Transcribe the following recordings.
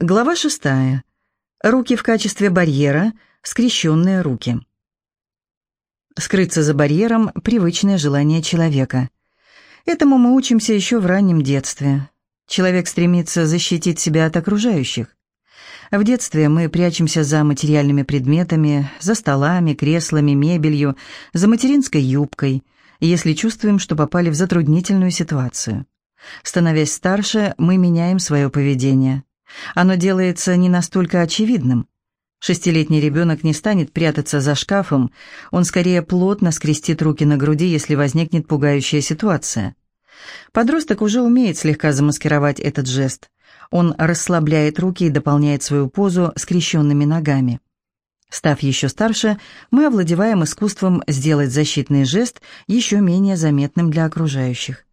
Глава шестая. Руки в качестве барьера, скрещенные руки. Скрыться за барьером – привычное желание человека. Этому мы учимся еще в раннем детстве. Человек стремится защитить себя от окружающих. В детстве мы прячемся за материальными предметами, за столами, креслами, мебелью, за материнской юбкой, если чувствуем, что попали в затруднительную ситуацию. Становясь старше, мы меняем свое поведение – оно делается не настолько очевидным. Шестилетний ребенок не станет прятаться за шкафом, он скорее плотно скрестит руки на груди, если возникнет пугающая ситуация. Подросток уже умеет слегка замаскировать этот жест. Он расслабляет руки и дополняет свою позу скрещенными ногами. Став еще старше, мы овладеваем искусством сделать защитный жест еще менее заметным для окружающих.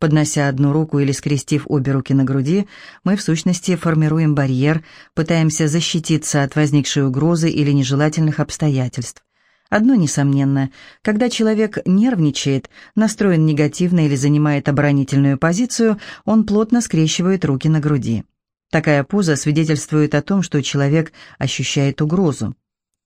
Поднося одну руку или скрестив обе руки на груди, мы в сущности формируем барьер, пытаемся защититься от возникшей угрозы или нежелательных обстоятельств. Одно несомненно, когда человек нервничает, настроен негативно или занимает оборонительную позицию, он плотно скрещивает руки на груди. Такая поза свидетельствует о том, что человек ощущает угрозу.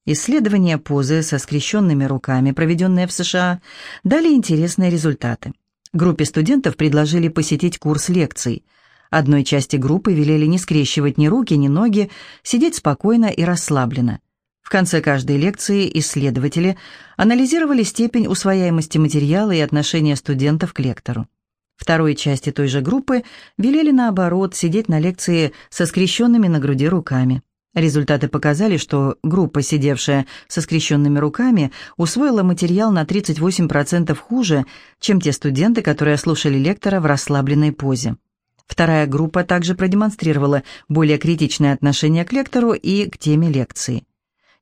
Исследования позы со скрещенными руками, проведенные в США, дали интересные результаты. Группе студентов предложили посетить курс лекций. Одной части группы велели не скрещивать ни руки, ни ноги, сидеть спокойно и расслабленно. В конце каждой лекции исследователи анализировали степень усвояемости материала и отношения студентов к лектору. Второй части той же группы велели, наоборот, сидеть на лекции со скрещенными на груди руками. Результаты показали, что группа, сидевшая со скрещенными руками, усвоила материал на 38% хуже, чем те студенты, которые слушали лектора в расслабленной позе. Вторая группа также продемонстрировала более критичное отношение к лектору и к теме лекции.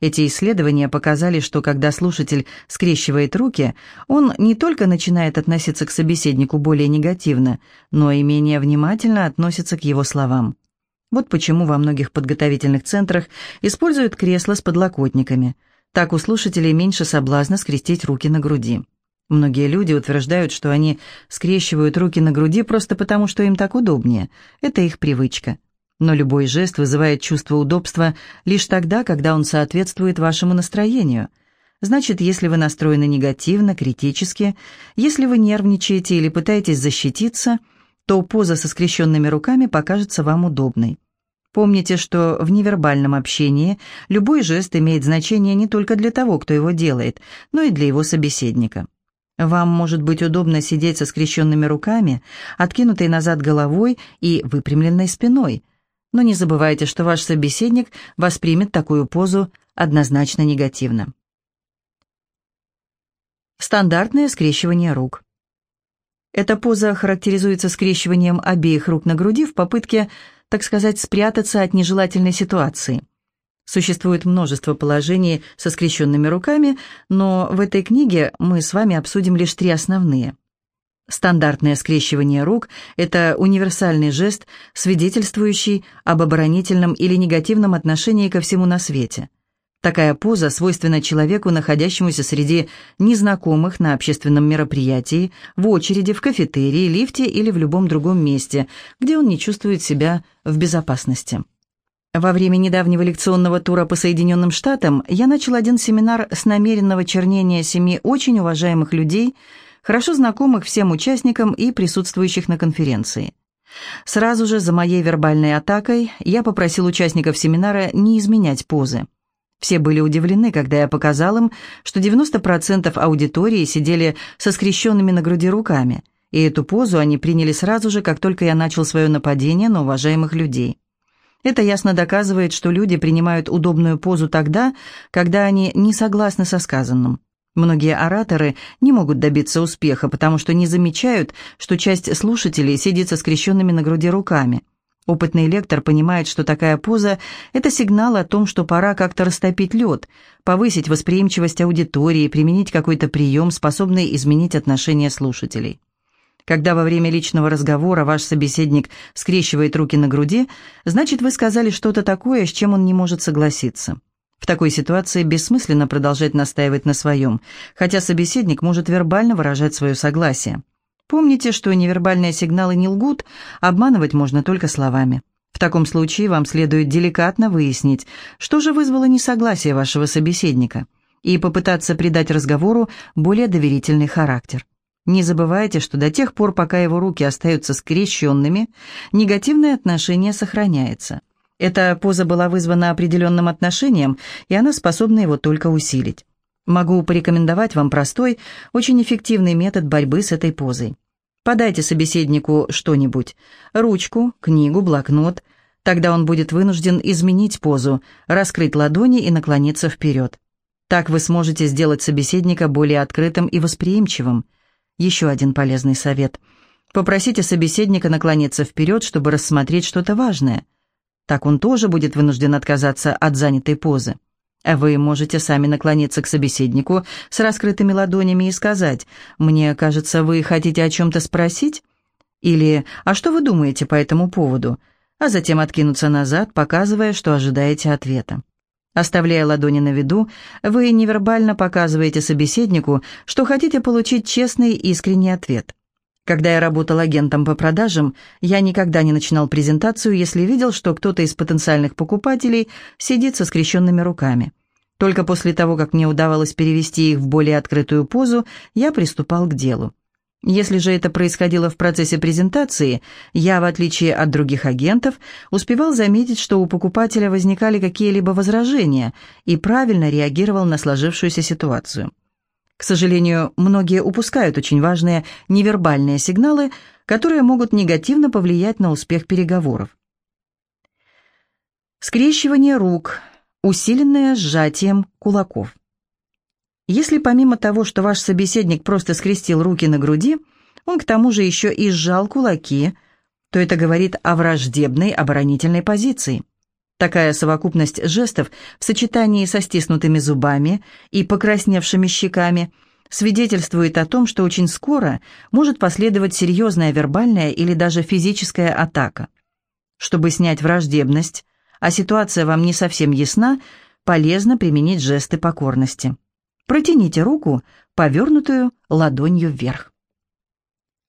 Эти исследования показали, что когда слушатель скрещивает руки, он не только начинает относиться к собеседнику более негативно, но и менее внимательно относится к его словам. Вот почему во многих подготовительных центрах используют кресла с подлокотниками. Так у слушателей меньше соблазна скрестить руки на груди. Многие люди утверждают, что они скрещивают руки на груди просто потому, что им так удобнее. Это их привычка. Но любой жест вызывает чувство удобства лишь тогда, когда он соответствует вашему настроению. Значит, если вы настроены негативно, критически, если вы нервничаете или пытаетесь защититься – то поза со скрещенными руками покажется вам удобной. Помните, что в невербальном общении любой жест имеет значение не только для того, кто его делает, но и для его собеседника. Вам может быть удобно сидеть со скрещенными руками, откинутой назад головой и выпрямленной спиной, но не забывайте, что ваш собеседник воспримет такую позу однозначно негативно. Стандартное скрещивание рук. Эта поза характеризуется скрещиванием обеих рук на груди в попытке, так сказать, спрятаться от нежелательной ситуации. Существует множество положений со скрещенными руками, но в этой книге мы с вами обсудим лишь три основные. Стандартное скрещивание рук – это универсальный жест, свидетельствующий об оборонительном или негативном отношении ко всему на свете – Такая поза свойственна человеку, находящемуся среди незнакомых на общественном мероприятии, в очереди, в кафетерии, лифте или в любом другом месте, где он не чувствует себя в безопасности. Во время недавнего лекционного тура по Соединенным Штатам я начал один семинар с намеренного чернения семи очень уважаемых людей, хорошо знакомых всем участникам и присутствующих на конференции. Сразу же за моей вербальной атакой я попросил участников семинара не изменять позы. Все были удивлены, когда я показал им, что 90% аудитории сидели со скрещенными на груди руками, и эту позу они приняли сразу же, как только я начал свое нападение на уважаемых людей. Это ясно доказывает, что люди принимают удобную позу тогда, когда они не согласны со сказанным. Многие ораторы не могут добиться успеха, потому что не замечают, что часть слушателей сидит со скрещенными на груди руками – Опытный лектор понимает, что такая поза – это сигнал о том, что пора как-то растопить лед, повысить восприимчивость аудитории, применить какой-то прием, способный изменить отношение слушателей. Когда во время личного разговора ваш собеседник скрещивает руки на груди, значит, вы сказали что-то такое, с чем он не может согласиться. В такой ситуации бессмысленно продолжать настаивать на своем, хотя собеседник может вербально выражать свое согласие. Помните, что невербальные сигналы не лгут, обманывать можно только словами. В таком случае вам следует деликатно выяснить, что же вызвало несогласие вашего собеседника, и попытаться придать разговору более доверительный характер. Не забывайте, что до тех пор, пока его руки остаются скрещенными, негативное отношение сохраняется. Эта поза была вызвана определенным отношением, и она способна его только усилить. Могу порекомендовать вам простой, очень эффективный метод борьбы с этой позой. Подайте собеседнику что-нибудь, ручку, книгу, блокнот. Тогда он будет вынужден изменить позу, раскрыть ладони и наклониться вперед. Так вы сможете сделать собеседника более открытым и восприимчивым. Еще один полезный совет. Попросите собеседника наклониться вперед, чтобы рассмотреть что-то важное. Так он тоже будет вынужден отказаться от занятой позы. А вы можете сами наклониться к собеседнику с раскрытыми ладонями и сказать «Мне кажется, вы хотите о чем-то спросить?» Или «А что вы думаете по этому поводу?» а затем откинуться назад, показывая, что ожидаете ответа. Оставляя ладони на виду, вы невербально показываете собеседнику, что хотите получить честный искренний ответ. Когда я работал агентом по продажам, я никогда не начинал презентацию, если видел, что кто-то из потенциальных покупателей сидит со скрещенными руками. Только после того, как мне удавалось перевести их в более открытую позу, я приступал к делу. Если же это происходило в процессе презентации, я, в отличие от других агентов, успевал заметить, что у покупателя возникали какие-либо возражения и правильно реагировал на сложившуюся ситуацию. К сожалению, многие упускают очень важные невербальные сигналы, которые могут негативно повлиять на успех переговоров. Скрещивание рук, усиленное сжатием кулаков. Если помимо того, что ваш собеседник просто скрестил руки на груди, он к тому же еще и сжал кулаки, то это говорит о враждебной оборонительной позиции. Такая совокупность жестов в сочетании со стиснутыми зубами и покрасневшими щеками свидетельствует о том, что очень скоро может последовать серьезная вербальная или даже физическая атака. Чтобы снять враждебность, а ситуация вам не совсем ясна, полезно применить жесты покорности. Протяните руку, повернутую ладонью вверх.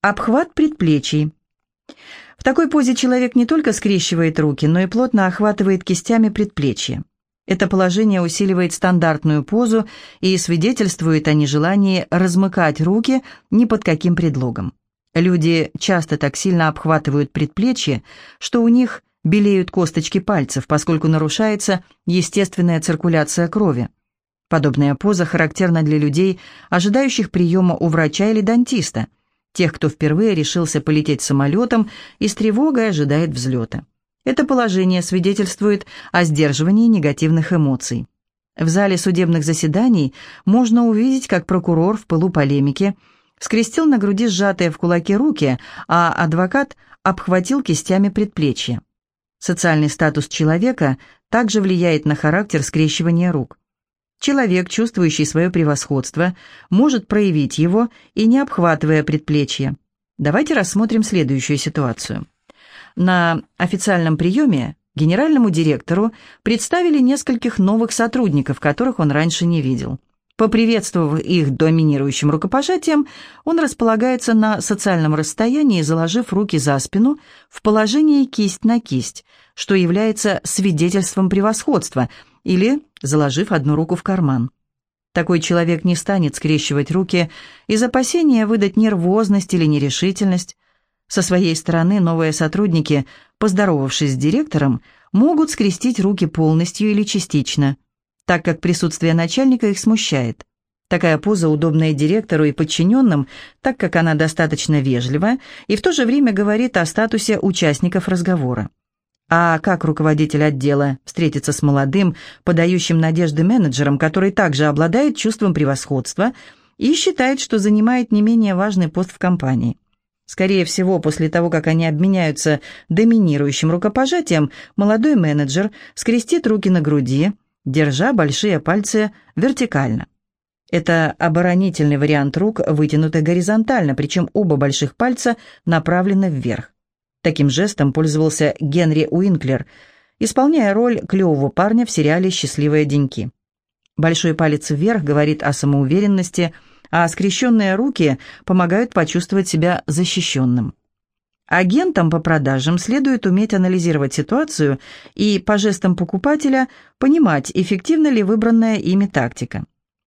Обхват предплечий. В такой позе человек не только скрещивает руки, но и плотно охватывает кистями предплечья. Это положение усиливает стандартную позу и свидетельствует о нежелании размыкать руки ни под каким предлогом. Люди часто так сильно обхватывают предплечья, что у них белеют косточки пальцев, поскольку нарушается естественная циркуляция крови. Подобная поза характерна для людей, ожидающих приема у врача или дантиста, тех, кто впервые решился полететь самолетом и с тревогой ожидает взлета. Это положение свидетельствует о сдерживании негативных эмоций. В зале судебных заседаний можно увидеть, как прокурор в пылу полемики скрестил на груди сжатые в кулаки руки, а адвокат обхватил кистями предплечья. Социальный статус человека также влияет на характер скрещивания рук. Человек, чувствующий свое превосходство, может проявить его и не обхватывая предплечье. Давайте рассмотрим следующую ситуацию. На официальном приеме генеральному директору представили нескольких новых сотрудников, которых он раньше не видел. Поприветствовав их доминирующим рукопожатием, он располагается на социальном расстоянии, заложив руки за спину в положении кисть на кисть, что является свидетельством превосходства – или заложив одну руку в карман. Такой человек не станет скрещивать руки из опасения выдать нервозность или нерешительность. Со своей стороны новые сотрудники, поздоровавшись с директором, могут скрестить руки полностью или частично, так как присутствие начальника их смущает. Такая поза удобная директору и подчиненным, так как она достаточно вежлива и в то же время говорит о статусе участников разговора. А как руководитель отдела встретиться с молодым, подающим надежды менеджером, который также обладает чувством превосходства и считает, что занимает не менее важный пост в компании? Скорее всего, после того, как они обменяются доминирующим рукопожатием, молодой менеджер скрестит руки на груди, держа большие пальцы вертикально. Это оборонительный вариант рук, вытянутый горизонтально, причем оба больших пальца направлены вверх. Таким жестом пользовался Генри Уинклер, исполняя роль клевого парня в сериале «Счастливые деньки». Большой палец вверх говорит о самоуверенности, а скрещенные руки помогают почувствовать себя защищенным. Агентам по продажам следует уметь анализировать ситуацию и по жестам покупателя понимать, эффективна ли выбранная ими тактика.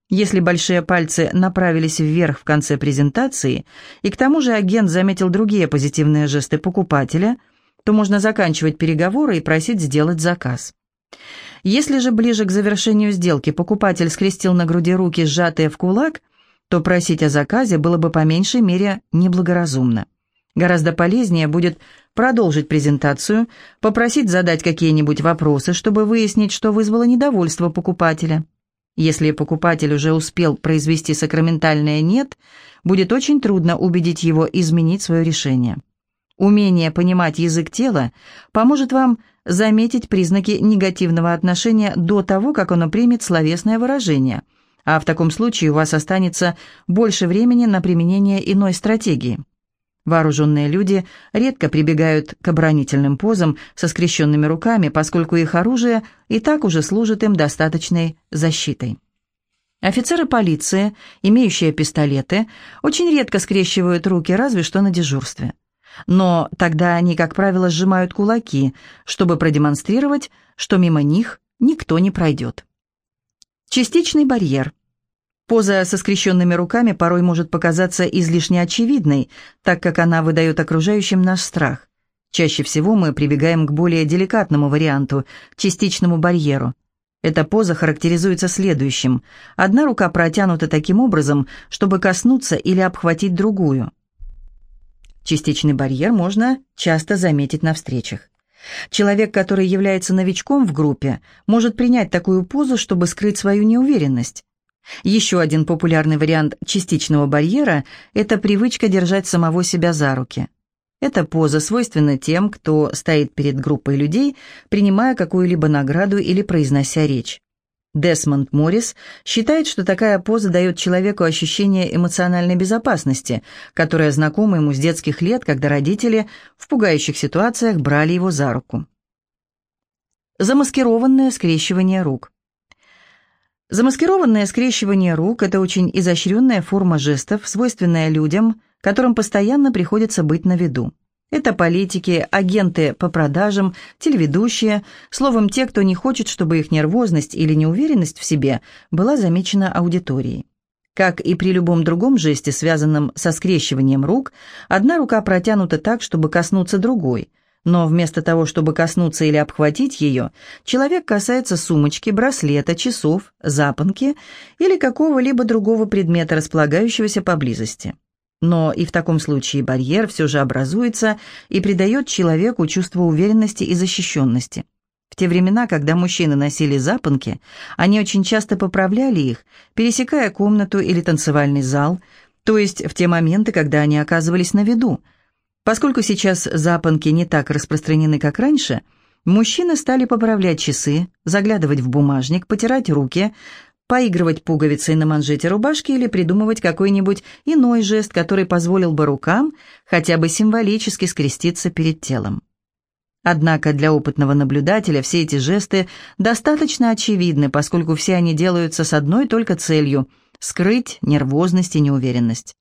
Если большие пальцы направились вверх в конце презентации, и к тому же агент заметил другие позитивные жесты покупателя, то можно заканчивать переговоры и просить сделать заказ. Если же ближе к завершению сделки покупатель скрестил на груди руки, сжатые в кулак, то просить о заказе было бы по меньшей мере неблагоразумно. Гораздо полезнее будет продолжить презентацию, попросить задать какие-нибудь вопросы, чтобы выяснить, что вызвало недовольство покупателя. Если покупатель уже успел произвести сакраментальное «нет», будет очень трудно убедить его изменить свое решение. Умение понимать язык тела поможет вам заметить признаки негативного отношения до того, как оно примет словесное выражение, а в таком случае у вас останется больше времени на применение иной стратегии. Вооруженные люди редко прибегают к оборонительным позам со скрещенными руками, поскольку их оружие и так уже служит им достаточной защитой. Офицеры полиции, имеющие пистолеты, очень редко скрещивают руки, разве что на дежурстве. Но тогда они, как правило, сжимают кулаки, чтобы продемонстрировать, что мимо них никто не пройдет. Частичный барьер – Поза со скрещенными руками порой может показаться излишне очевидной, так как она выдает окружающим наш страх. Чаще всего мы прибегаем к более деликатному варианту – частичному барьеру. Эта поза характеризуется следующим. Одна рука протянута таким образом, чтобы коснуться или обхватить другую. Частичный барьер можно часто заметить на встречах. Человек, который является новичком в группе, может принять такую позу, чтобы скрыть свою неуверенность. Еще один популярный вариант частичного барьера – это привычка держать самого себя за руки. Эта поза свойственна тем, кто стоит перед группой людей, принимая какую-либо награду или произнося речь. Десмонд Моррис считает, что такая поза дает человеку ощущение эмоциональной безопасности, которое знакомо ему с детских лет, когда родители в пугающих ситуациях брали его за руку. Замаскированное скрещивание рук – Замаскированное скрещивание рук – это очень изощренная форма жестов, свойственная людям, которым постоянно приходится быть на виду. Это политики, агенты по продажам, телеведущие, словом, те, кто не хочет, чтобы их нервозность или неуверенность в себе была замечена аудиторией. Как и при любом другом жесте, связанном со скрещиванием рук, одна рука протянута так, чтобы коснуться другой – но вместо того, чтобы коснуться или обхватить ее, человек касается сумочки, браслета, часов, запонки или какого-либо другого предмета, располагающегося поблизости. Но и в таком случае барьер все же образуется и придает человеку чувство уверенности и защищенности. В те времена, когда мужчины носили запонки, они очень часто поправляли их, пересекая комнату или танцевальный зал, то есть в те моменты, когда они оказывались на виду – Поскольку сейчас запонки не так распространены, как раньше, мужчины стали поправлять часы, заглядывать в бумажник, потирать руки, поигрывать пуговицей на манжете рубашки или придумывать какой-нибудь иной жест, который позволил бы рукам хотя бы символически скреститься перед телом. Однако для опытного наблюдателя все эти жесты достаточно очевидны, поскольку все они делаются с одной только целью – скрыть нервозность и неуверенность.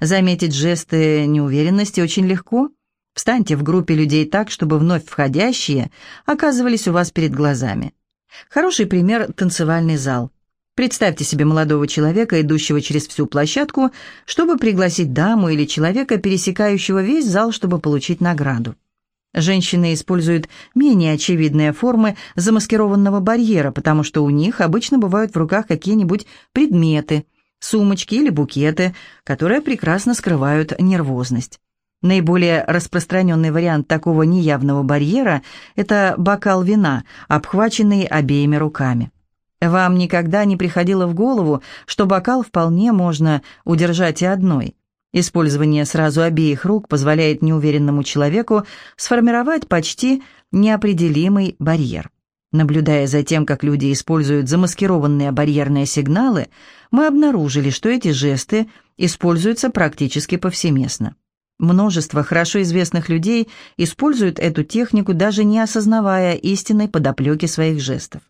Заметить жесты неуверенности очень легко. Встаньте в группе людей так, чтобы вновь входящие оказывались у вас перед глазами. Хороший пример – танцевальный зал. Представьте себе молодого человека, идущего через всю площадку, чтобы пригласить даму или человека, пересекающего весь зал, чтобы получить награду. Женщины используют менее очевидные формы замаскированного барьера, потому что у них обычно бывают в руках какие-нибудь предметы, сумочки или букеты, которые прекрасно скрывают нервозность. Наиболее распространенный вариант такого неявного барьера – это бокал вина, обхваченный обеими руками. Вам никогда не приходило в голову, что бокал вполне можно удержать и одной. Использование сразу обеих рук позволяет неуверенному человеку сформировать почти неопределимый барьер. Наблюдая за тем, как люди используют замаскированные барьерные сигналы, мы обнаружили, что эти жесты используются практически повсеместно. Множество хорошо известных людей используют эту технику, даже не осознавая истинной подоплеки своих жестов.